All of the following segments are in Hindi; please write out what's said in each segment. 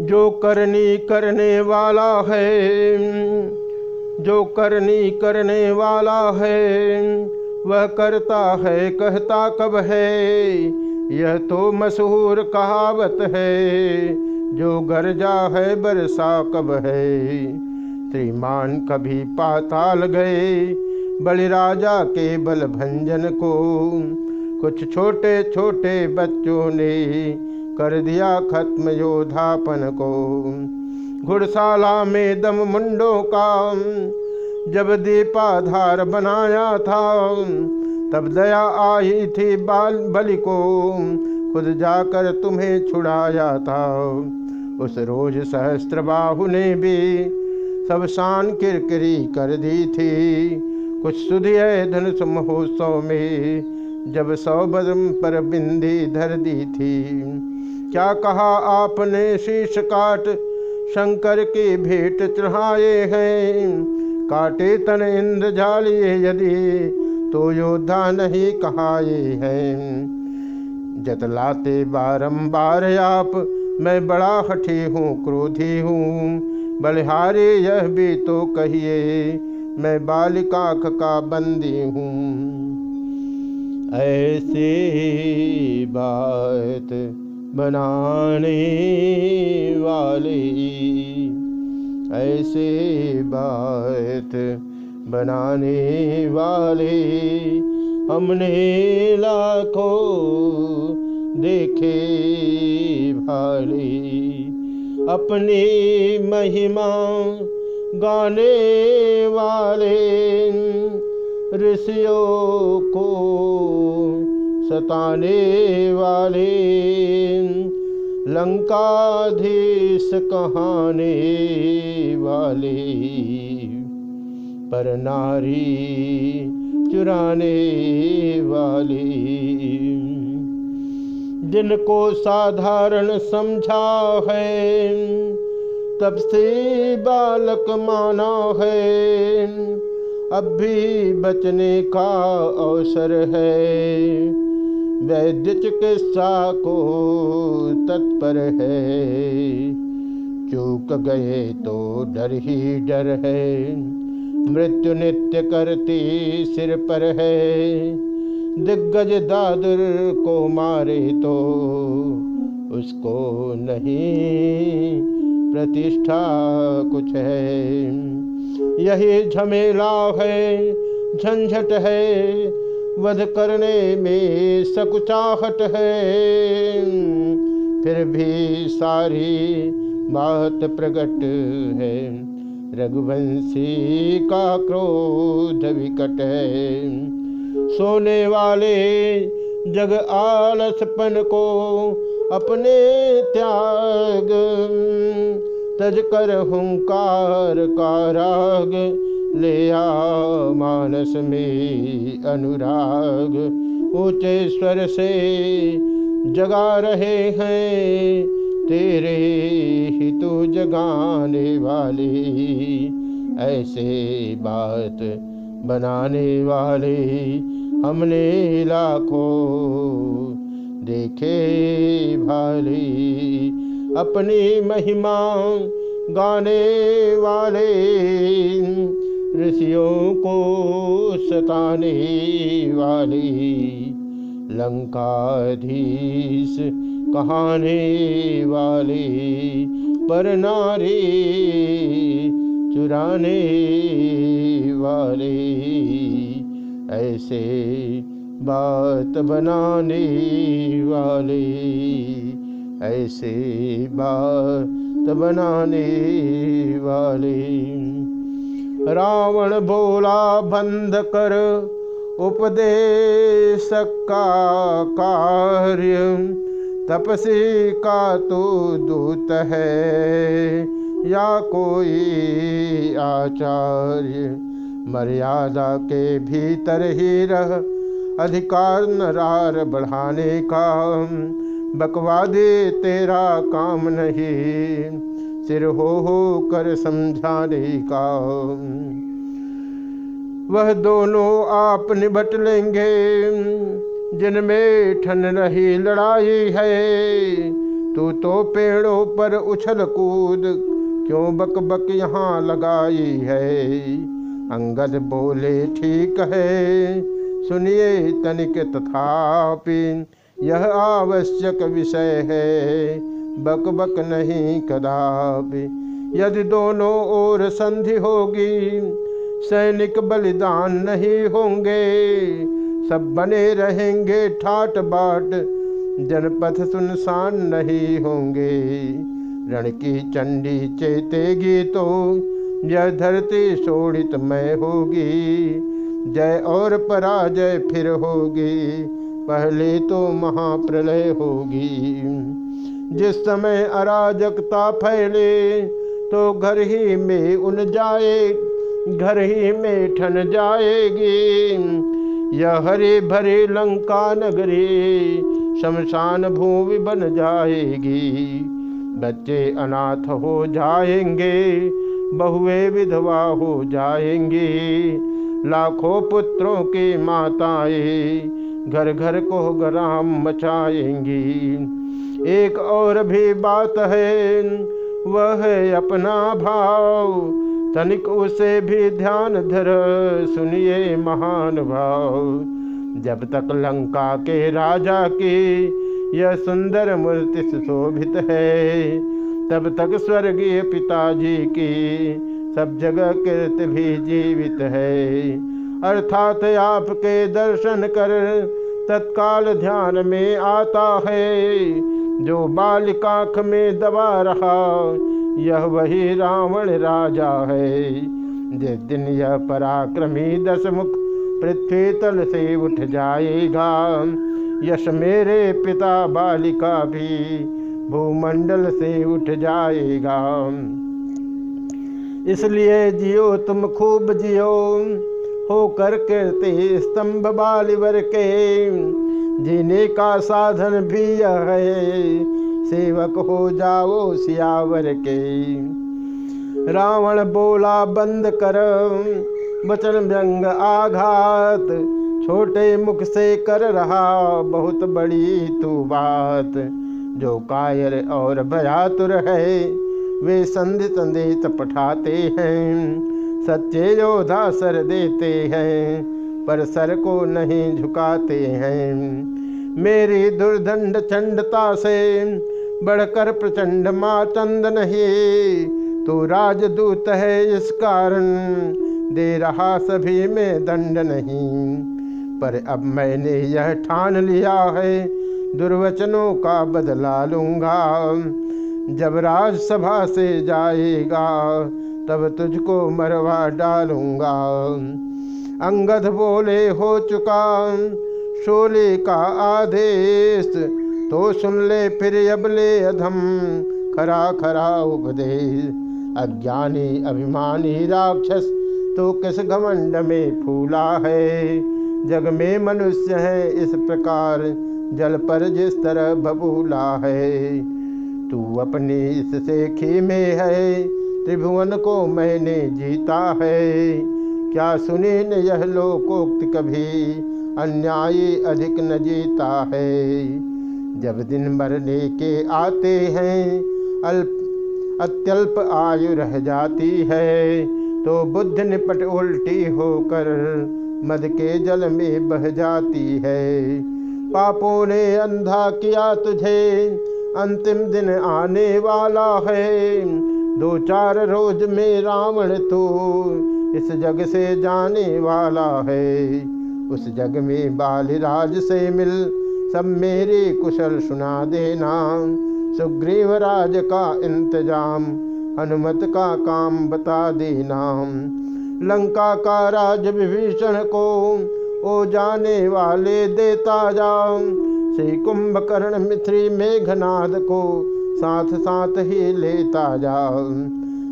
जो करनी करने वाला है, जो करनी करने वाला है, वह करता है, कहता कब है, यह तो मशहूर कहावत है, जो गरजा है बरसा कब है। श्रीमान कभी पाताल गए, बलिराजा के बल भंजन को, कुछ छोटे छोटे बच्चों ने कर दिया खत्म योधापन को। घुड़शाला में दम मुंडों का। जब दीपाधार बनाया था, तब दया आई थी बाल बलि को। खुद जाकर तुम्हें छुड़ाया था। उस रोज सहस्त्र बाहु ने भी सब शान किरकिरी कर दी थी। कुछ सुधिय धनुष महोत्सव में जब सौ बदम पर बिंदी धर दी थी। क्या कहा आपने शीश काट? शंकर की भेंट चढ़ाए हैं। काटे तन इंद्र जालिए यदि तो योद्धा नहीं कहाए हैं। जतलाते बारंबार आप, मैं बड़ा हठी हूँ, क्रोधी हूँ। बलिहारी यह भी तो कहिए, मैं बालिकाख का बंदी हूँ। ऐसे बात बनाने वाले। ऐसे बात बनाने वाले। हमने लाखों देखे भाले अपनी महिमा गाने वाले ऋषियों को सताने वाले। लंकाधीश कहाने वाले। पर नारी चुराने वाले। जिनको साधारण समझा है, तब से बालक माना है। अब भी बचने का अवसर है। वैद्य चिकित्सा को तत्पर है। चूक गए तो डर ही डर है। मृत्यु नित्य करती सिर पर है। दिग्गज दादुर को मारे तो उसको नहीं प्रतिष्ठा कुछ है। यही झमेला है, झंझट है। वध करने में सकुचाहट है। फिर भी सारी बात प्रकट है। रघुवंशी का क्रोध विकट है। सोने वाले जग आलसपन को अपने त्याग, तज कर हुंकार का राग ले आ मानस में अनुराग। ऊँचे स्वर से जगा रहे हैं तेरे ही तो जगाने वाले। ऐसे बात बनाने वाले हमने लाखों देखे भाले। अपनी महिमा गाने वाले ऋषियों को सताने वाले लंकाधीश कहाने वाली पर नारी चुराने वाले। ऐसे बात बनाने वाले, ऐसे बात बनाने वाले। रावण बोला, बंद कर उपदेश का कार्य। तपसी का तो दूत है, या कोई आचार्य। मर्यादा के भीतर ही रह, अधिकार नरार बढ़ाने का। बकवादे तेरा काम नहीं सिर हो हो कर समझाने का। वह दोनों आप निबट लेंगे, जिनमें ठन रही लड़ाई है। तू तो पेड़ों पर उछल कूद, क्यों बक बक यहाँ लगाई है? अंगद बोले, ठीक है, सुनिए तनिक तथापि, यह आवश्यक विषय है। बक बक नहीं कदापि। यदि दोनों ओर संधि होगी, सैनिक बलिदान नहीं होंगे। सब बने रहेंगे ठाट बाट जनपथ सुनसान नहीं होंगे। रण की चंडी चेतेगी तो यह धरती शोड़ित मैं होगी। जय और पराजय फिर होगी, पहले तो महाप्रलय होगी। जिस समय अराजकता फैले तो घर ही में उन जाए, घर ही में ठन जाएगी। यह हरे भरे लंका नगरी, शमशान भूमि बन जाएगी। बच्चे अनाथ हो जाएँगे, बहुए विधवा हो जाएँगी। लाखों पुत्रों की माताएँ घर घर को ग्राम मचाएँगी। एक और भी बात है, वह है अपना भाव। तनिक उसे भी ध्यान धर, सुनिए महान भाव। जब तक लंका के राजा की यह सुंदर मूर्ति सुशोभित है, तब तक स्वर्गीय पिताजी की सब जगह कीर्त भी जीवित है। अर्थात आपके दर्शन कर तत्काल ध्यान में आता है। जो बालिकाख में दबा रहा, यह वही रावण राजा है। जिस दिन यह पराक्रमी दसमुख पृथ्वी तल से उठ जाएगा, यश मेरे पिता बालिका भी भूमंडल से उठ जाएगा। इसलिए जियो तुम खूब जियो हो कर करते स्तंभ बालिवर के। जीने का साधन भी यह है, सेवक हो जाओ सियावर के। रावण बोला, बंद कर, वचन व्यंग आघात, छोटे मुख से कर रहा बहुत बड़ी तू बात। जो कायर और भयातुर है, वे संधि संदेश पठाते हैं, सच्चे योद्धा सर देते हैं। पर सर को नहीं झुकाते हैं। मेरी दुर्दंड चंडता से बढ़कर प्रचंड माँ चंद नहीं। तो राजदूत है इस कारण दे रहा सभी में दंड नहीं। पर अब मैंने यह ठान लिया है, दुर्वचनों का बदला लूँगा। जब राजसभा से जाएगा, तब तुझको मरवा डालूँगा। अंगद बोले, हो चुका शोले का आदेश तो सुन ले फिर अब ले अधम, खरा खरा उपदेश अज्ञानी अभिमानी राक्षस तो किस घमंड में फूला है? जग में मनुष्य है, इस प्रकार जल पर जिस तरह बबूला है, तू अपनी इससे खी में है, त्रिभुवन को मैंने जीता है। क्या सुने न यह लोकोक्त कभी, अन्यायी अधिक न जीता है। जब दिन मरने के आते हैं, अल्प, अत्यल्प आयु रह जाती है तो बुद्ध निपट उल्टी होकर मद के जल में बह जाती है। पापों ने अंधा किया तुझे, अंतिम दिन आने वाला है। दो चार रोज में रावण तो इस जग से जाने वाला है। उस जग में बालिराज से मिल सब मेरे कुशल सुना देना। सुग्रीव राज का इंतज़ाम, हनुमत का काम बता देना। लंका का राज विभीषण को ओ जाने वाले देता जाओ। श्री कुंभकर्ण मिथ्री मेघनाद को साथ साथ ही लेता जाओ।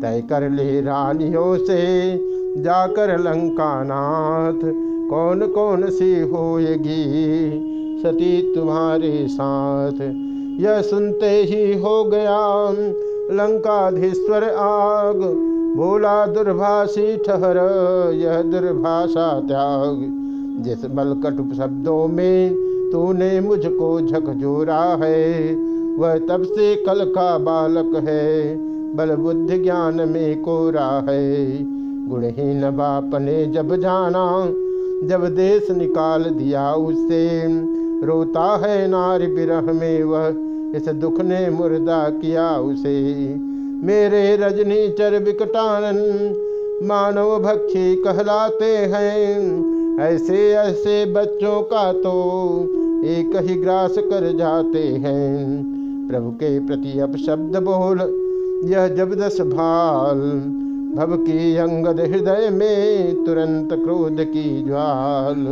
तय कर ले रानियों से जाकर लंकानाथ, कौन कौन सी होएगी? सती तुम्हारे साथ। यह सुनते ही हो गया लंकाधीश्वर आग। बोला, दुर्भाषी ठहर, यह दुर्भाषा त्याग। जिस बलकट शब्दों में तूने मुझको झकझोरा है, वह तब से कल का बालक है बल बुद्धि ज्ञान में कोरा है। गुणहीन बाप ने जब जाना, जब देश निकाल दिया उसे। रोता है नारी विरह में वह, इस दुख ने मुर्दा किया उसे। मेरे रजनी चर विकटानन, मानव भक्षी कहलाते हैं। ऐसे ऐसे बच्चों का तो एक ही ग्रास कर जाते हैं। प्रभु के प्रति अब शब्द बोल, यह जब दस भाल। भव की अंगद हृदय में तुरंत क्रोध की ज्वाल।